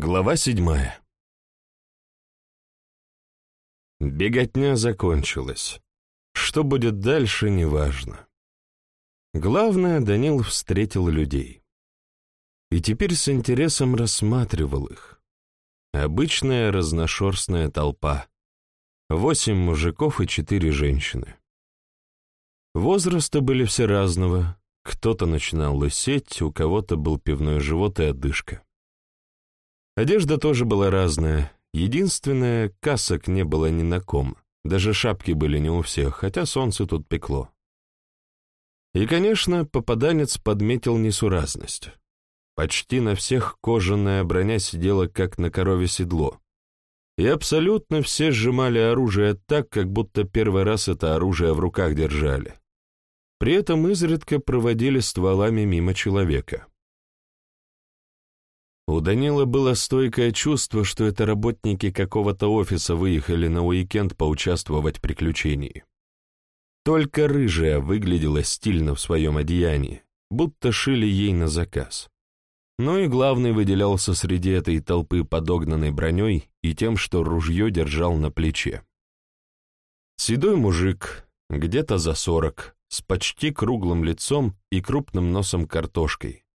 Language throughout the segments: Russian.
Глава седьмая Беготня закончилась. Что будет дальше, неважно. Главное, Данил встретил людей. И теперь с интересом рассматривал их. Обычная разношерстная толпа. Восемь мужиков и четыре женщины. Возраста были все разного. Кто-то начинал лысеть, у кого-то был пивной живот и одышка. Одежда тоже была разная. Единственное, касок не было ни на ком. Даже шапки были не у всех, хотя солнце тут пекло. И, конечно, попаданец подметил несуразность. Почти на всех кожаная броня сидела как на корове седло. И абсолютно все сжимали оружие так, как будто первый раз это оружие в руках держали. При этом изредка проводили стволами мимо человека. У Данила было стойкое чувство, что это работники какого-то офиса выехали на уикенд поучаствовать в приключении. Только рыжая выглядела стильно в своем одеянии, будто шили ей на заказ. Но и главный выделялся среди этой толпы подогнанной броней и тем, что ружье держал на плече. Седой мужик, где-то за сорок, с почти круглым лицом и крупным носом картошкой,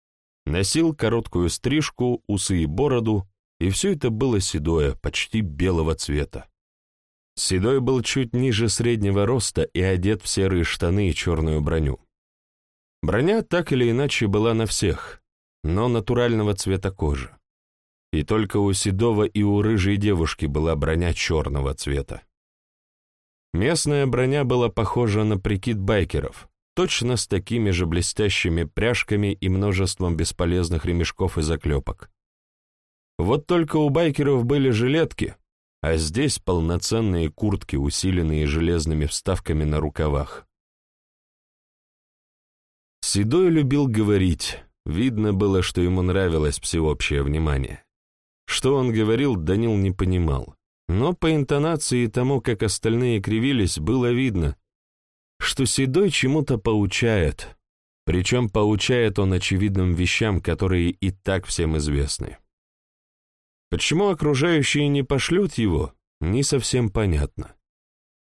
Носил короткую стрижку, усы и бороду, и все это было седое, почти белого цвета. Седой был чуть ниже среднего роста и одет в серые штаны и черную броню. Броня так или иначе была на всех, но натурального цвета кожи. И только у седого и у рыжей девушки была броня черного цвета. Местная броня была похожа на прикид байкеров, точно с такими же блестящими пряжками и множеством бесполезных ремешков и заклепок. Вот только у байкеров были жилетки, а здесь полноценные куртки, усиленные железными вставками на рукавах. Седой любил говорить, видно было, что ему нравилось всеобщее внимание. Что он говорил, Данил не понимал, но по интонации и тому, как остальные кривились, было видно, что Седой чему-то поучает, причем поучает он очевидным вещам, которые и так всем известны. Почему окружающие не пошлют его, не совсем понятно.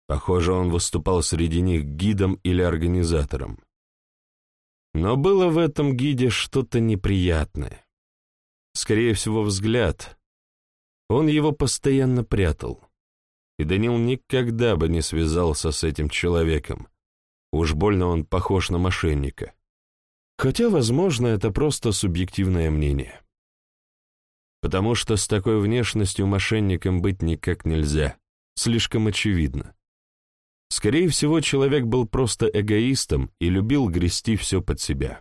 Похоже, он выступал среди них гидом или организатором. Но было в этом гиде что-то неприятное. Скорее всего, взгляд. Он его постоянно прятал. И Данил никогда бы не связался с этим человеком, Уж больно он похож на мошенника. Хотя, возможно, это просто субъективное мнение. Потому что с такой внешностью мошенником быть никак нельзя. Слишком очевидно. Скорее всего, человек был просто эгоистом и любил грести все под себя.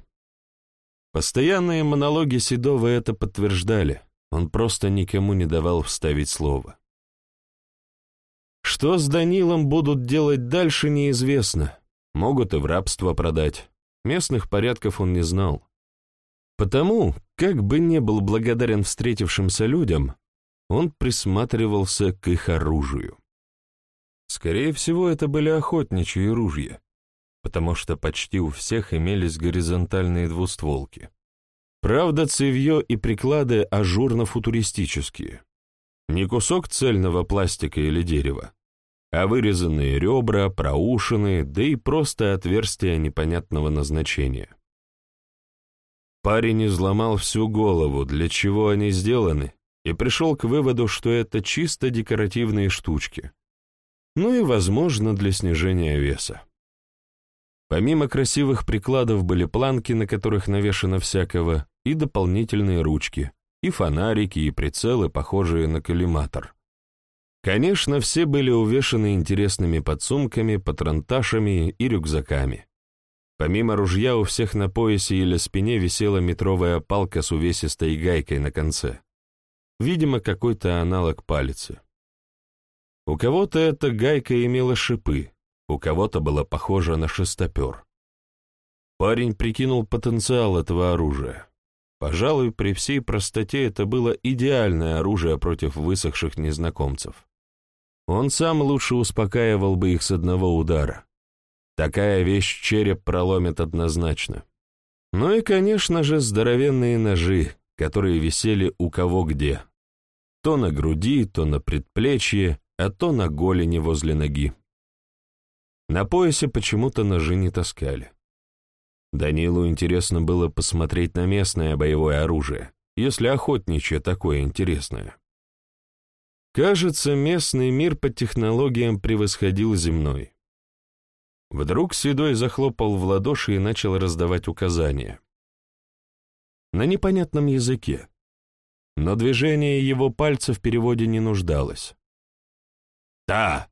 Постоянные монологи Седова это подтверждали. Он просто никому не давал вставить слово. Что с Данилом будут делать дальше, неизвестно. Могут и в рабство продать. Местных порядков он не знал. Потому, как бы не был благодарен встретившимся людям, он присматривался к их оружию. Скорее всего, это были охотничьи ружья, потому что почти у всех имелись горизонтальные двустволки. Правда, цевье и приклады ажурно-футуристические. Не кусок цельного пластика или дерева, а вырезанные ребра, проушины, да и просто отверстия непонятного назначения. Парень изломал всю голову, для чего они сделаны, и пришел к выводу, что это чисто декоративные штучки. Ну и, возможно, для снижения веса. Помимо красивых прикладов были планки, на которых навешано всякого, и дополнительные ручки, и фонарики, и прицелы, похожие на коллиматор. Конечно, все были увешаны интересными подсумками, патронташами и рюкзаками. Помимо ружья у всех на поясе или спине висела метровая палка с увесистой гайкой на конце. Видимо, какой-то аналог палицы. У кого-то эта гайка имела шипы, у кого-то была похожа на шестопер. Парень прикинул потенциал этого оружия. Пожалуй, при всей простоте это было идеальное оружие против высохших незнакомцев. Он сам лучше успокаивал бы их с одного удара. Такая вещь череп проломит однозначно. Ну и, конечно же, здоровенные ножи, которые висели у кого где, То на груди, то на предплечье, а то на голени возле ноги. На поясе почему-то ножи не таскали. Данилу интересно было посмотреть на местное боевое оружие, если охотничье такое интересное. Кажется, местный мир по технологиям превосходил земной. Вдруг Седой захлопал в ладоши и начал раздавать указания. На непонятном языке, но движение его пальца в переводе не нуждалось. «Та!»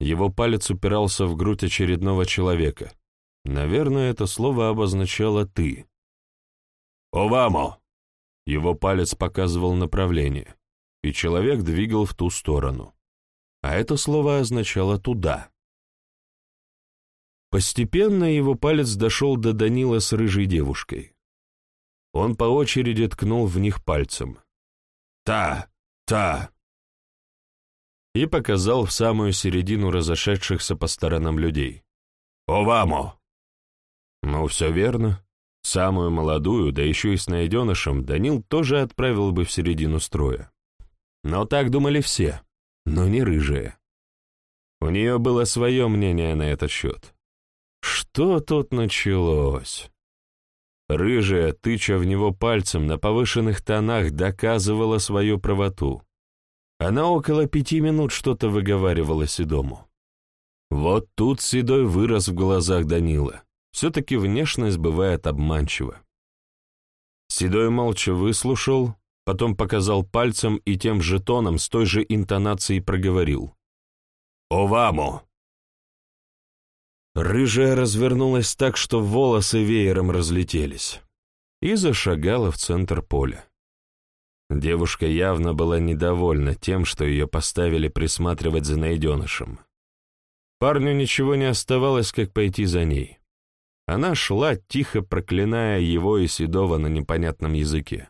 Его палец упирался в грудь очередного человека. Наверное, это слово обозначало «ты». «Овамо!» Его палец показывал направление, и человек двигал в ту сторону. А это слово означало «туда». Постепенно его палец дошел до Данила с рыжей девушкой. Он по очереди ткнул в них пальцем. «Та! Та!» И показал в самую середину разошедшихся по сторонам людей. «Овамо!» Ну, все верно. Самую молодую, да еще и с найденышем, Данил тоже отправил бы в середину строя. Но так думали все, но не рыжая. У нее было свое мнение на этот счет. Что тут началось? Рыжая, тыча в него пальцем на повышенных тонах, доказывала свою правоту. Она около пяти минут что-то выговаривала Седому. Вот тут Седой вырос в глазах Данила. Все-таки внешность бывает обманчива. Седой молча выслушал, потом показал пальцем и тем же тоном с той же интонацией проговорил. «Овамо!» Рыжая развернулась так, что волосы веером разлетелись, и зашагала в центр поля. Девушка явно была недовольна тем, что ее поставили присматривать за найденышем. Парню ничего не оставалось, как пойти за ней. Она шла, тихо проклиная его и Седова на непонятном языке.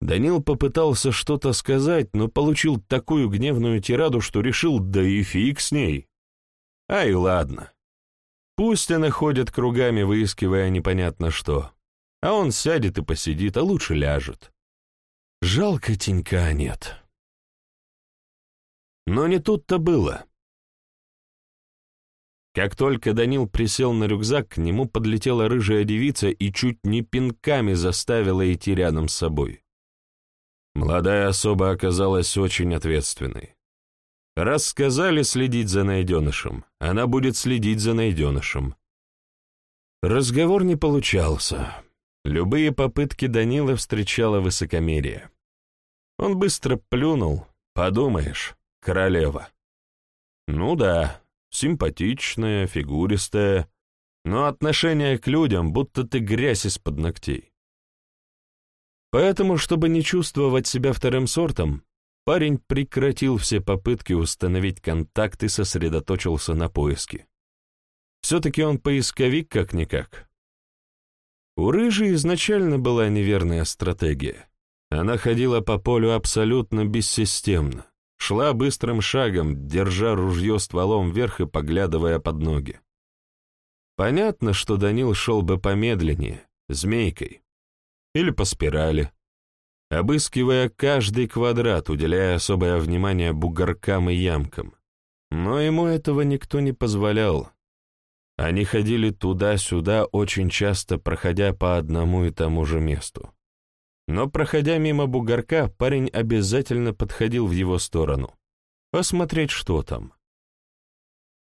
Данил попытался что-то сказать, но получил такую гневную тираду, что решил, да и фиг с ней. Ай, ладно. Пусть она ходит кругами, выискивая непонятно что. А он сядет и посидит, а лучше ляжет. Жалко тенька нет. Но не тут-то было. Как только Данил присел на рюкзак, к нему подлетела рыжая девица и чуть не пинками заставила идти рядом с собой. Молодая особа оказалась очень ответственной. Раз сказали следить за найденышем, она будет следить за найденышем. Разговор не получался. Любые попытки Данила встречала высокомерие. Он быстро плюнул, подумаешь, королева. Ну да, симпатичная, фигуристая, но отношение к людям, будто ты грязь из-под ногтей. Поэтому, чтобы не чувствовать себя вторым сортом, парень прекратил все попытки установить контакт и сосредоточился на поиске. Все-таки он поисковик как-никак. У Рыжей изначально была неверная стратегия. Она ходила по полю абсолютно бессистемно, шла быстрым шагом, держа ружье стволом вверх и поглядывая под ноги. Понятно, что Данил шел бы помедленнее, змейкой, или по спирали, обыскивая каждый квадрат, уделяя особое внимание бугоркам и ямкам. Но ему этого никто не позволял. Они ходили туда-сюда, очень часто проходя по одному и тому же месту. Но, проходя мимо бугорка, парень обязательно подходил в его сторону. Посмотреть, что там.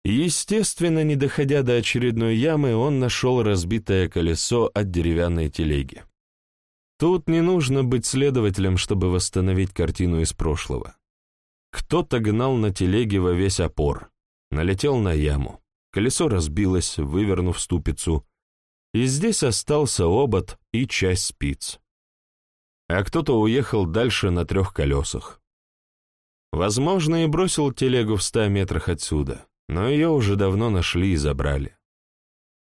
Естественно, не доходя до очередной ямы, он нашел разбитое колесо от деревянной телеги. Тут не нужно быть следователем, чтобы восстановить картину из прошлого. Кто-то гнал на телеге во весь опор, налетел на яму, колесо разбилось, вывернув ступицу, и здесь остался обод и часть спиц а кто-то уехал дальше на трех колесах. Возможно, и бросил телегу в ста метрах отсюда, но ее уже давно нашли и забрали.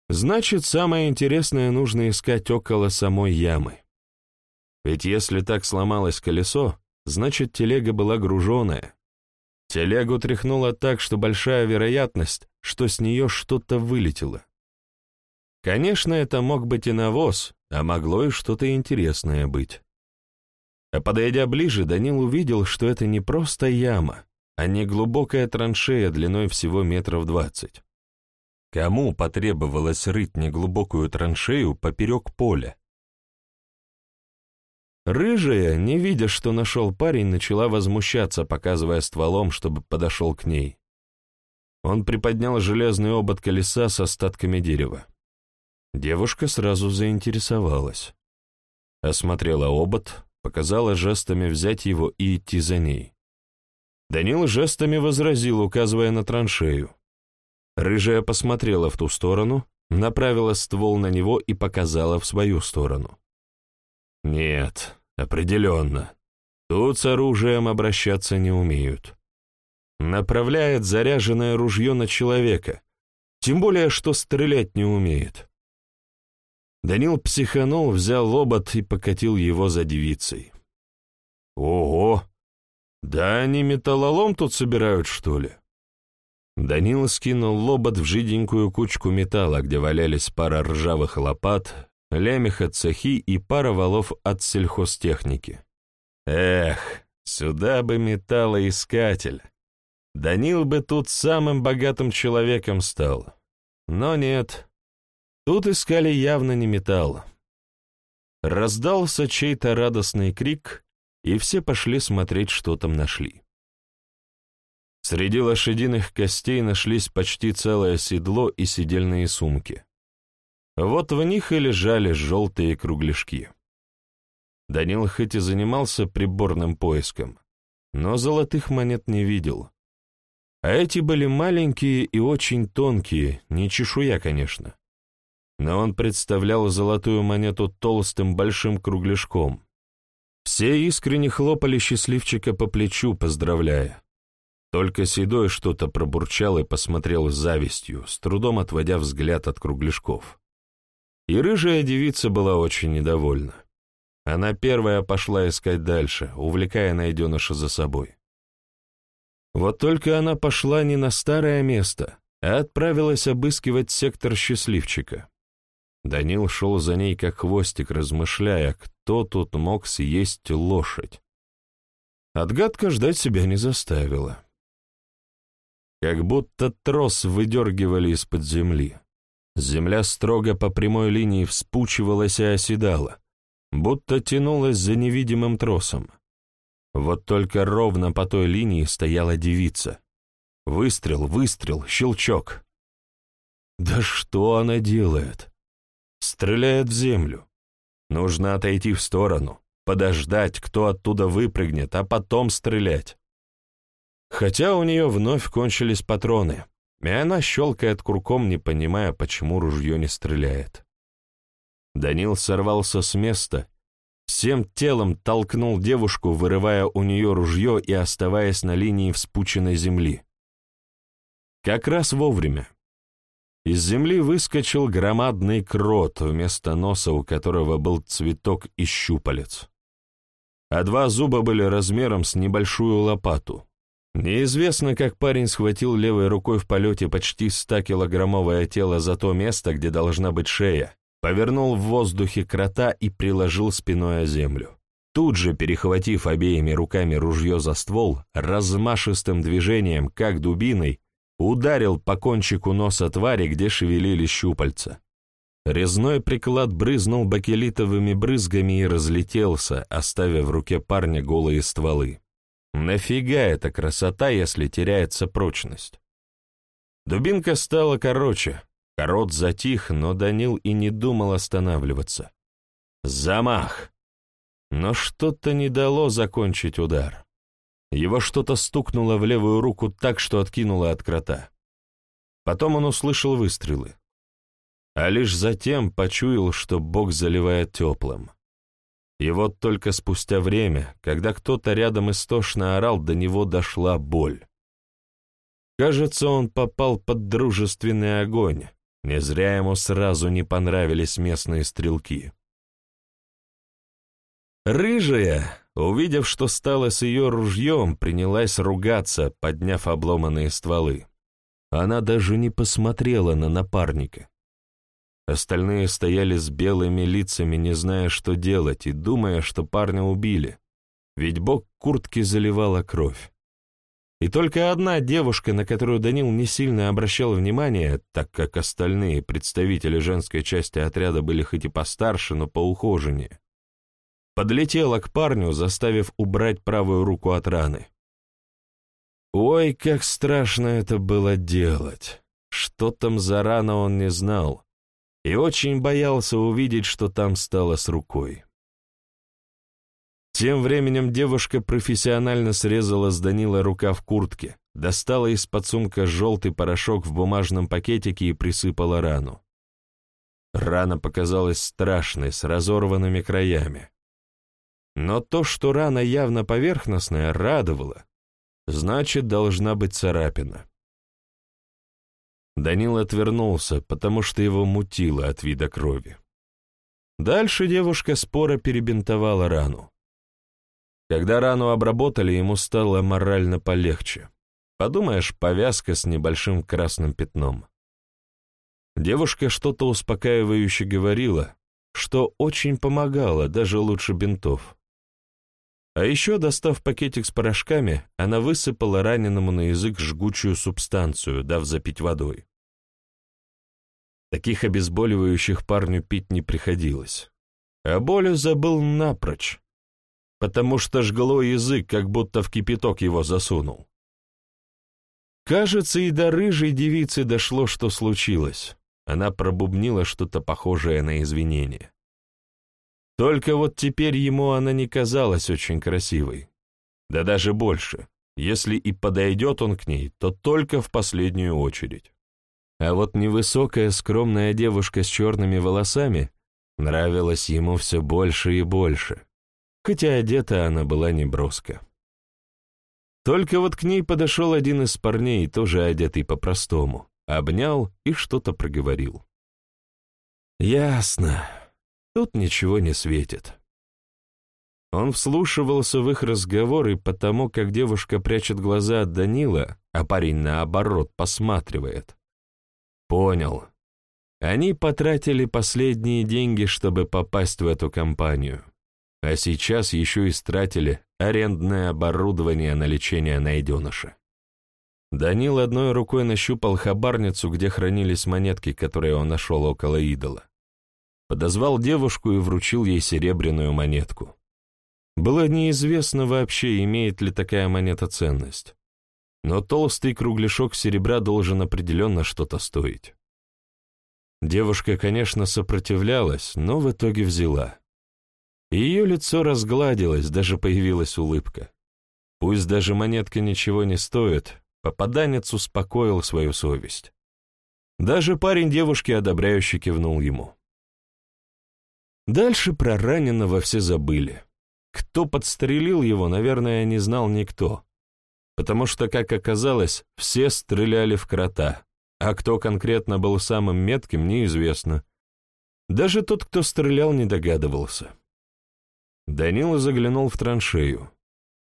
Значит, самое интересное нужно искать около самой ямы. Ведь если так сломалось колесо, значит, телега была груженая. Телегу тряхнуло так, что большая вероятность, что с нее что-то вылетело. Конечно, это мог быть и навоз, а могло и что-то интересное быть. А подойдя ближе, Данил увидел, что это не просто яма, а не глубокая траншея длиной всего метров двадцать. Кому потребовалось рыть неглубокую траншею поперек поля? Рыжая, не видя, что нашел парень, начала возмущаться, показывая стволом, чтобы подошел к ней. Он приподнял железный обод колеса с остатками дерева. Девушка сразу заинтересовалась. Осмотрела обод, показала жестами взять его и идти за ней. Данил жестами возразил, указывая на траншею. Рыжая посмотрела в ту сторону, направила ствол на него и показала в свою сторону. Нет, определенно. Тут с оружием обращаться не умеют. Направляет заряженное ружье на человека, тем более, что стрелять не умеет. Данил психанул, взял лобот и покатил его за девицей. Ого! Да они металлолом тут собирают, что ли? Данил скинул лобот в жиденькую кучку металла, где валялись пара ржавых лопат, лемех от цехи и пара валов от сельхозтехники. Эх, сюда бы металлоискатель. Данил бы тут самым богатым человеком стал. Но нет, тут искали явно не металл. Раздался чей-то радостный крик, и все пошли смотреть, что там нашли. Среди лошадиных костей нашлись почти целое седло и сидельные сумки. Вот в них и лежали желтые кругляшки. Данил хоть и занимался приборным поиском, но золотых монет не видел. А эти были маленькие и очень тонкие, не чешуя, конечно. Но он представлял золотую монету толстым большим кругляшком. Все искренне хлопали счастливчика по плечу, поздравляя. Только Седой что-то пробурчал и посмотрел с завистью, с трудом отводя взгляд от кругляшков. И рыжая девица была очень недовольна. Она первая пошла искать дальше, увлекая найденыша за собой. Вот только она пошла не на старое место, а отправилась обыскивать сектор счастливчика. Данил шел за ней как хвостик, размышляя, кто тут мог съесть лошадь. Отгадка ждать себя не заставила как будто трос выдергивали из-под земли. Земля строго по прямой линии вспучивалась и оседала, будто тянулась за невидимым тросом. Вот только ровно по той линии стояла девица. Выстрел, выстрел, щелчок. Да что она делает? Стреляет в землю. Нужно отойти в сторону, подождать, кто оттуда выпрыгнет, а потом стрелять. Хотя у нее вновь кончились патроны, и она щелкает курком, не понимая, почему ружье не стреляет. Данил сорвался с места, всем телом толкнул девушку, вырывая у нее ружье и оставаясь на линии вспученной земли. Как раз вовремя. Из земли выскочил громадный крот, вместо носа у которого был цветок и щупалец. А два зуба были размером с небольшую лопату. Неизвестно, как парень схватил левой рукой в полете почти 100-килограммовое тело за то место, где должна быть шея, повернул в воздухе крота и приложил спиной о землю. Тут же, перехватив обеими руками ружье за ствол, размашистым движением, как дубиной, ударил по кончику носа твари, где шевелились щупальца. Резной приклад брызнул бакелитовыми брызгами и разлетелся, оставив в руке парня голые стволы. Нафига эта красота, если теряется прочность? Дубинка стала короче, корот затих, но Данил и не думал останавливаться. Замах! Но что-то не дало закончить удар. Его что-то стукнуло в левую руку так, что откинуло от крота. Потом он услышал выстрелы. А лишь затем почуял, что бок заливает теплым. И вот только спустя время, когда кто-то рядом истошно орал, до него дошла боль. Кажется, он попал под дружественный огонь. Не зря ему сразу не понравились местные стрелки. Рыжая, увидев, что стало с ее ружьем, принялась ругаться, подняв обломанные стволы. Она даже не посмотрела на напарника. Остальные стояли с белыми лицами, не зная, что делать, и думая, что парня убили. ведь бок куртки заливала кровь. И только одна девушка, на которую Данил не сильно обращал внимание, так как остальные представители женской части отряда были хоть и постарше, но поухоженнее, подлетела к парню, заставив убрать правую руку от раны. Ой, как страшно это было делать! Что там за рана он не знал, и очень боялся увидеть, что там стало с рукой. Тем временем девушка профессионально срезала с Данила рука в куртке, достала из-под сумка желтый порошок в бумажном пакетике и присыпала рану. Рана показалась страшной, с разорванными краями. Но то, что рана явно поверхностная, радовало. Значит, должна быть царапина. Данил отвернулся, потому что его мутило от вида крови. Дальше девушка споро перебинтовала рану. Когда рану обработали, ему стало морально полегче. Подумаешь, повязка с небольшим красным пятном. Девушка что-то успокаивающе говорила, что очень помогало, даже лучше бинтов. А еще, достав пакетик с порошками, она высыпала раненому на язык жгучую субстанцию, дав запить водой. Таких обезболивающих парню пить не приходилось. А боль забыл напрочь, потому что жгло язык, как будто в кипяток его засунул. Кажется, и до рыжей девицы дошло, что случилось. Она пробубнила что-то похожее на извинение. Только вот теперь ему она не казалась очень красивой. Да даже больше. Если и подойдет он к ней, то только в последнюю очередь. А вот невысокая скромная девушка с черными волосами нравилась ему все больше и больше хотя одета она была не броско. Только вот к ней подошел один из парней, тоже одетый по-простому, обнял и что-то проговорил. «Ясно. Тут ничего не светит». Он вслушивался в их разговор, и потому, как девушка прячет глаза от Данила, а парень, наоборот, посматривает. Понял. Они потратили последние деньги, чтобы попасть в эту компанию а сейчас еще и стратили арендное оборудование на лечение найденыша. Данил одной рукой нащупал хабарницу, где хранились монетки, которые он нашел около идола. Подозвал девушку и вручил ей серебряную монетку. Было неизвестно вообще, имеет ли такая монета ценность. Но толстый кругляшок серебра должен определенно что-то стоить. Девушка, конечно, сопротивлялась, но в итоге взяла. Ее лицо разгладилось, даже появилась улыбка. Пусть даже монетка ничего не стоит, попаданец успокоил свою совесть. Даже парень девушки одобряюще кивнул ему. Дальше про раненого все забыли. Кто подстрелил его, наверное, не знал никто. Потому что, как оказалось, все стреляли в крота, а кто конкретно был самым метким, неизвестно. Даже тот, кто стрелял, не догадывался. Данила заглянул в траншею.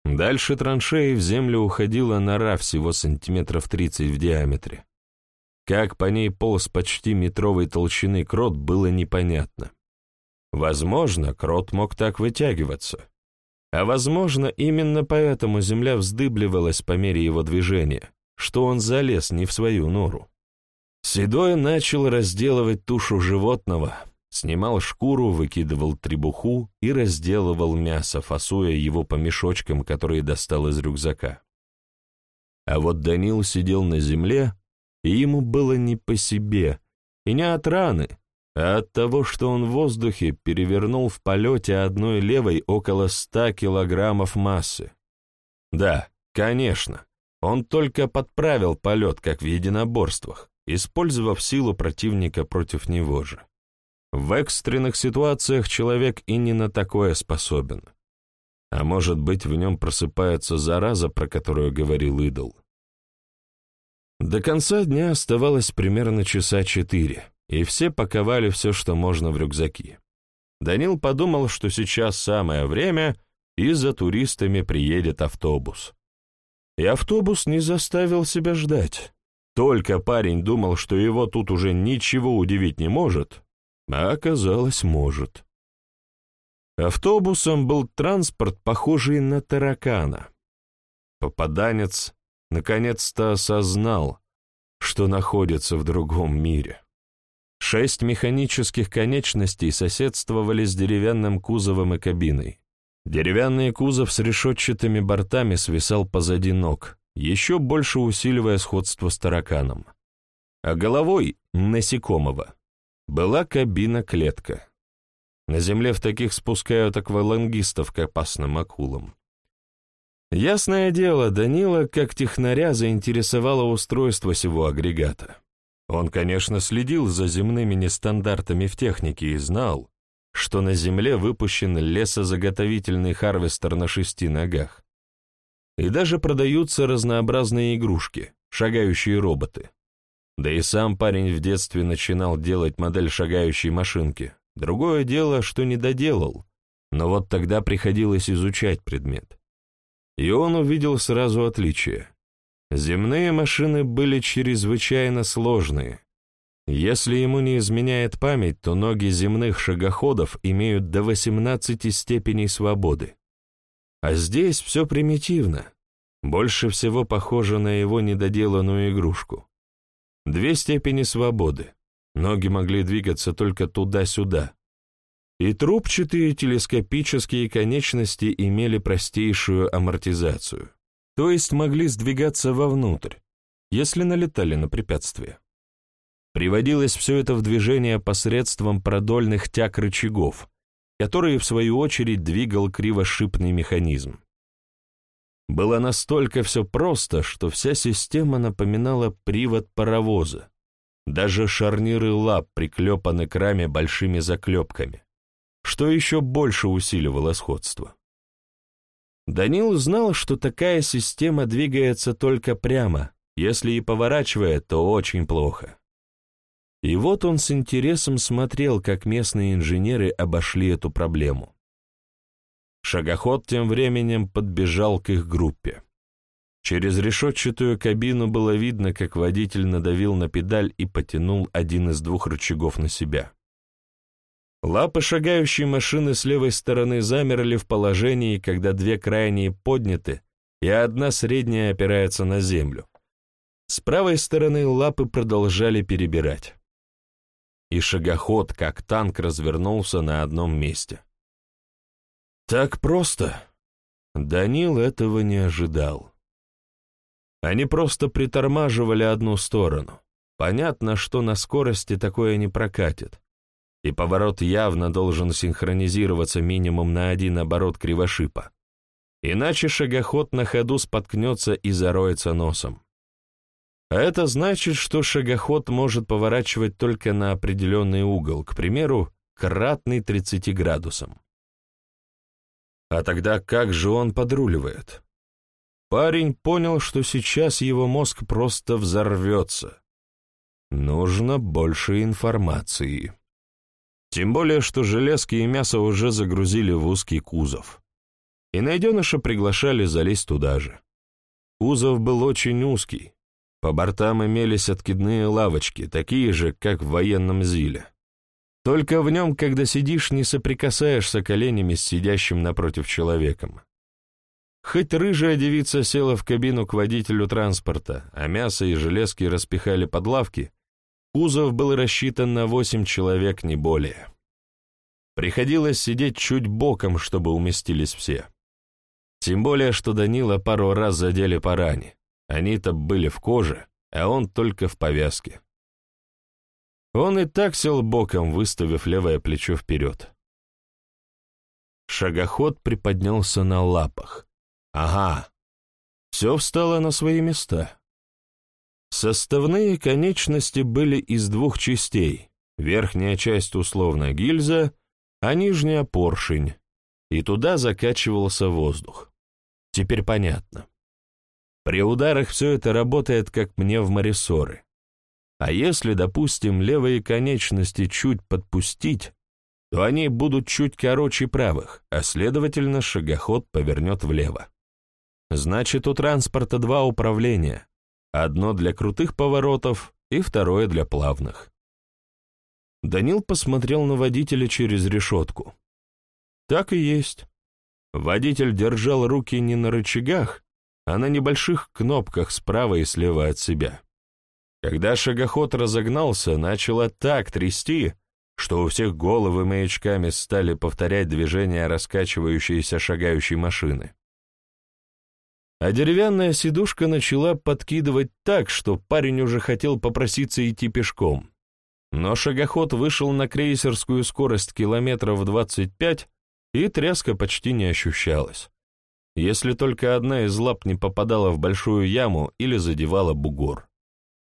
Дальше траншеи в землю уходила нора всего сантиметров 30 в диаметре. Как по ней полз почти метровой толщины крот, было непонятно. Возможно, крот мог так вытягиваться. А возможно, именно поэтому земля вздыбливалась по мере его движения, что он залез не в свою нору. Седой начал разделывать тушу животного, Снимал шкуру, выкидывал требуху и разделывал мясо, фасуя его по мешочкам, которые достал из рюкзака. А вот Данил сидел на земле, и ему было не по себе, и не от раны, а от того, что он в воздухе перевернул в полете одной левой около ста килограммов массы. Да, конечно, он только подправил полет, как в единоборствах, использовав силу противника против него же. В экстренных ситуациях человек и не на такое способен. А может быть, в нем просыпается зараза, про которую говорил идол. До конца дня оставалось примерно часа четыре, и все паковали все, что можно в рюкзаки. Данил подумал, что сейчас самое время, и за туристами приедет автобус. И автобус не заставил себя ждать. Только парень думал, что его тут уже ничего удивить не может, а оказалось, может. Автобусом был транспорт, похожий на таракана. Попаданец наконец-то осознал, что находится в другом мире. Шесть механических конечностей соседствовали с деревянным кузовом и кабиной. Деревянный кузов с решетчатыми бортами свисал позади ног, еще больше усиливая сходство с тараканом. А головой — насекомого. Была кабина-клетка. На земле в таких спускают аквалангистов к опасным акулам. Ясное дело, Данила, как технаря, заинтересовало устройство сего агрегата. Он, конечно, следил за земными нестандартами в технике и знал, что на Земле выпущен лесозаготовительный харвестер на шести ногах. И даже продаются разнообразные игрушки, шагающие роботы. Да и сам парень в детстве начинал делать модель шагающей машинки. Другое дело, что не доделал, но вот тогда приходилось изучать предмет. И он увидел сразу отличие. Земные машины были чрезвычайно сложные. Если ему не изменяет память, то ноги земных шагоходов имеют до 18 степеней свободы. А здесь все примитивно. Больше всего похоже на его недоделанную игрушку. Две степени свободы. Ноги могли двигаться только туда-сюда. И трубчатые телескопические конечности имели простейшую амортизацию, то есть могли сдвигаться вовнутрь, если налетали на препятствие. Приводилось все это в движение посредством продольных тяг рычагов, которые, в свою очередь, двигал кривошипный механизм. Было настолько все просто, что вся система напоминала привод паровоза. Даже шарниры лап приклепаны к раме большими заклепками, что еще больше усиливало сходство. Данил знал, что такая система двигается только прямо, если и поворачивает, то очень плохо. И вот он с интересом смотрел, как местные инженеры обошли эту проблему. Шагоход тем временем подбежал к их группе. Через решетчатую кабину было видно, как водитель надавил на педаль и потянул один из двух рычагов на себя. Лапы шагающей машины с левой стороны замерли в положении, когда две крайние подняты, и одна средняя опирается на землю. С правой стороны лапы продолжали перебирать. И шагоход, как танк, развернулся на одном месте. Так просто. Данил этого не ожидал. Они просто притормаживали одну сторону. Понятно, что на скорости такое не прокатит. И поворот явно должен синхронизироваться минимум на один оборот кривошипа. Иначе шагоход на ходу споткнется и зароется носом. А это значит, что шагоход может поворачивать только на определенный угол, к примеру, кратный 30 градусам. А тогда как же он подруливает? Парень понял, что сейчас его мозг просто взорвется. Нужно больше информации. Тем более, что железки и мясо уже загрузили в узкий кузов. И найденыша приглашали залезть туда же. Кузов был очень узкий. По бортам имелись откидные лавочки, такие же, как в военном зиле. Только в нем, когда сидишь, не соприкасаешься коленями с сидящим напротив человеком. Хоть рыжая девица села в кабину к водителю транспорта, а мясо и железки распихали под лавки, кузов был рассчитан на восемь человек, не более. Приходилось сидеть чуть боком, чтобы уместились все. Тем более, что Данила пару раз задели по ране. Они-то были в коже, а он только в повязке. Он и так сел боком, выставив левое плечо вперед. Шагоход приподнялся на лапах. Ага, все встало на свои места. Составные конечности были из двух частей. Верхняя часть условно гильза, а нижняя — поршень. И туда закачивался воздух. Теперь понятно. При ударах все это работает, как мне в Марисоры. А если, допустим, левые конечности чуть подпустить, то они будут чуть короче правых, а следовательно шагоход повернет влево. Значит, у транспорта два управления. Одно для крутых поворотов и второе для плавных. Данил посмотрел на водителя через решетку. Так и есть. Водитель держал руки не на рычагах, а на небольших кнопках справа и слева от себя. Когда шагоход разогнался, начало так трясти, что у всех головы маячками стали повторять движения раскачивающейся шагающей машины. А деревянная сидушка начала подкидывать так, что парень уже хотел попроситься идти пешком. Но шагоход вышел на крейсерскую скорость километров 25, и тряска почти не ощущалась. Если только одна из лап не попадала в большую яму или задевала бугор.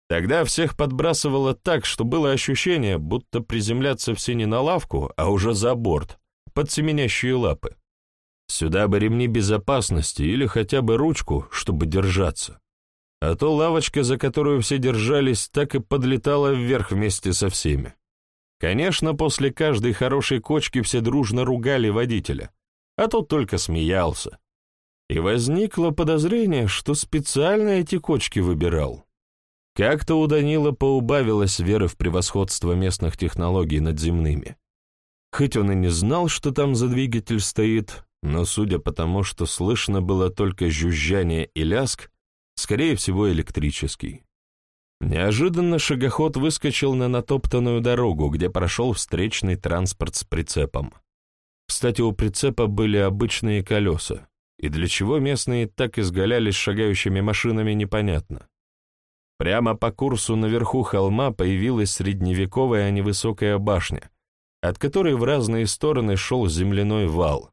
Тогда всех подбрасывало так, что было ощущение, будто приземляться все не на лавку, а уже за борт, под семенящие лапы. Сюда бы ремни безопасности или хотя бы ручку, чтобы держаться. А то лавочка, за которую все держались, так и подлетала вверх вместе со всеми. Конечно, после каждой хорошей кочки все дружно ругали водителя, а тот только смеялся. И возникло подозрение, что специально эти кочки выбирал. Как-то у Данила поубавилась вера в превосходство местных технологий над земными. Хоть он и не знал, что там за двигатель стоит, но судя по тому, что слышно было только жужжание и ляск, скорее всего, электрический. Неожиданно шагоход выскочил на натоптанную дорогу, где прошел встречный транспорт с прицепом. Кстати, у прицепа были обычные колеса, и для чего местные так изгалялись шагающими машинами, непонятно. Прямо по курсу наверху холма появилась средневековая невысокая башня, от которой в разные стороны шел земляной вал,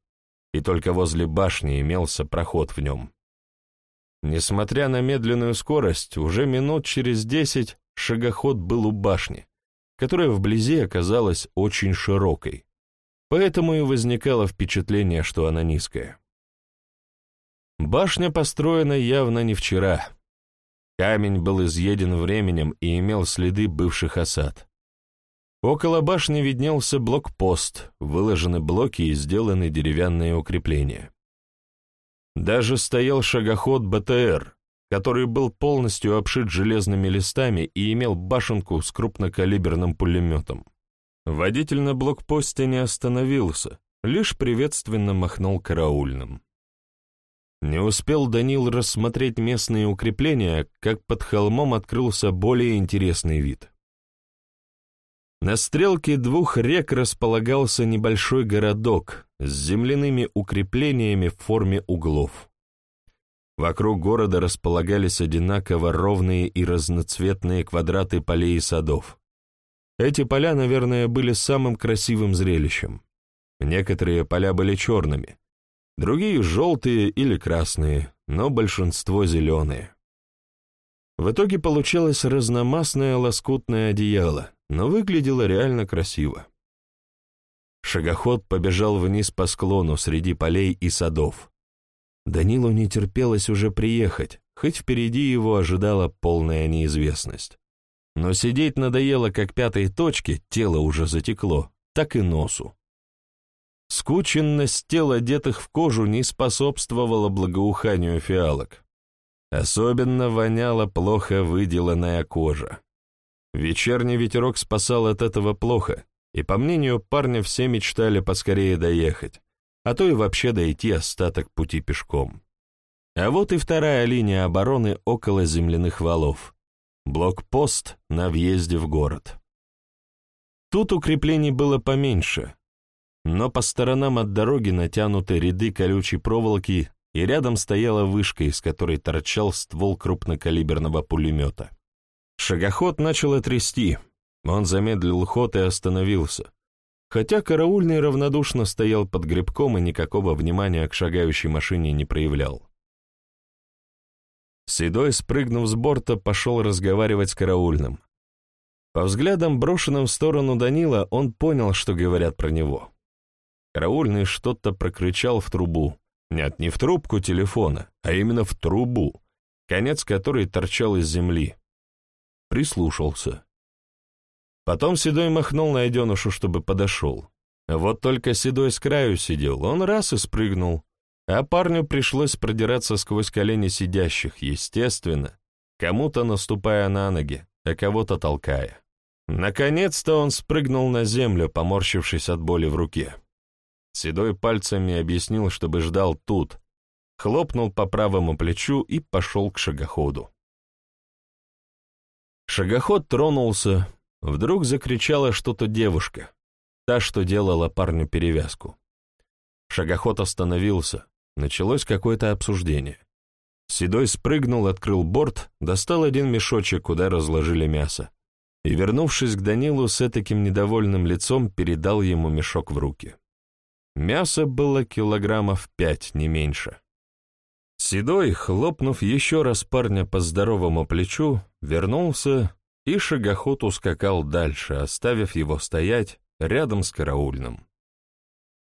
и только возле башни имелся проход в нем. Несмотря на медленную скорость, уже минут через десять шагоход был у башни, которая вблизи оказалась очень широкой, поэтому и возникало впечатление, что она низкая. Башня построена явно не вчера. Камень был изъеден временем и имел следы бывших осад. Около башни виднелся блокпост, выложены блоки и сделаны деревянные укрепления. Даже стоял шагоход БТР, который был полностью обшит железными листами и имел башенку с крупнокалиберным пулеметом. Водитель на блокпосте не остановился, лишь приветственно махнул караульным. Не успел Данил рассмотреть местные укрепления, как под холмом открылся более интересный вид. На стрелке двух рек располагался небольшой городок с земляными укреплениями в форме углов. Вокруг города располагались одинаково ровные и разноцветные квадраты полей и садов. Эти поля, наверное, были самым красивым зрелищем. Некоторые поля были черными, другие — желтые или красные, но большинство — зеленые. В итоге получалось разномастное лоскутное одеяло, но выглядело реально красиво. Шагоход побежал вниз по склону среди полей и садов. Данилу не терпелось уже приехать, хоть впереди его ожидала полная неизвестность. Но сидеть надоело как пятой точке, тело уже затекло, так и носу. Скученность тел, одетых в кожу, не способствовала благоуханию фиалок. Особенно воняла плохо выделанная кожа. Вечерний ветерок спасал от этого плохо, и, по мнению парня, все мечтали поскорее доехать, а то и вообще дойти остаток пути пешком. А вот и вторая линия обороны около земляных валов. Блокпост на въезде в город. Тут укреплений было поменьше, но по сторонам от дороги натянуты ряды колючей проволоки, и рядом стояла вышка, из которой торчал ствол крупнокалиберного пулемета. Шагоход начал трясти. Он замедлил ход и остановился. Хотя караульный равнодушно стоял под грибком и никакого внимания к шагающей машине не проявлял. Седой, спрыгнув с борта, пошел разговаривать с караульным. По взглядам, брошенным в сторону Данила, он понял, что говорят про него. Караульный что-то прокричал в трубу. Нет, не в трубку телефона, а именно в трубу, конец которой торчал из земли прислушался. Потом Седой махнул найденышу, чтобы подошел. Вот только Седой с краю сидел, он раз и спрыгнул, а парню пришлось продираться сквозь колени сидящих, естественно, кому-то наступая на ноги, а кого-то толкая. Наконец-то он спрыгнул на землю, поморщившись от боли в руке. Седой пальцами объяснил, чтобы ждал тут, хлопнул по правому плечу и пошел к шагоходу. Шагоход тронулся, вдруг закричала что-то девушка, та, что делала парню перевязку. Шагоход остановился, началось какое-то обсуждение. Седой спрыгнул, открыл борт, достал один мешочек, куда разложили мясо, и, вернувшись к Данилу с этаким недовольным лицом, передал ему мешок в руки. Мясо было килограммов пять, не меньше. Седой, хлопнув еще раз парня по здоровому плечу, вернулся, и шагоход ускакал дальше, оставив его стоять рядом с караульным.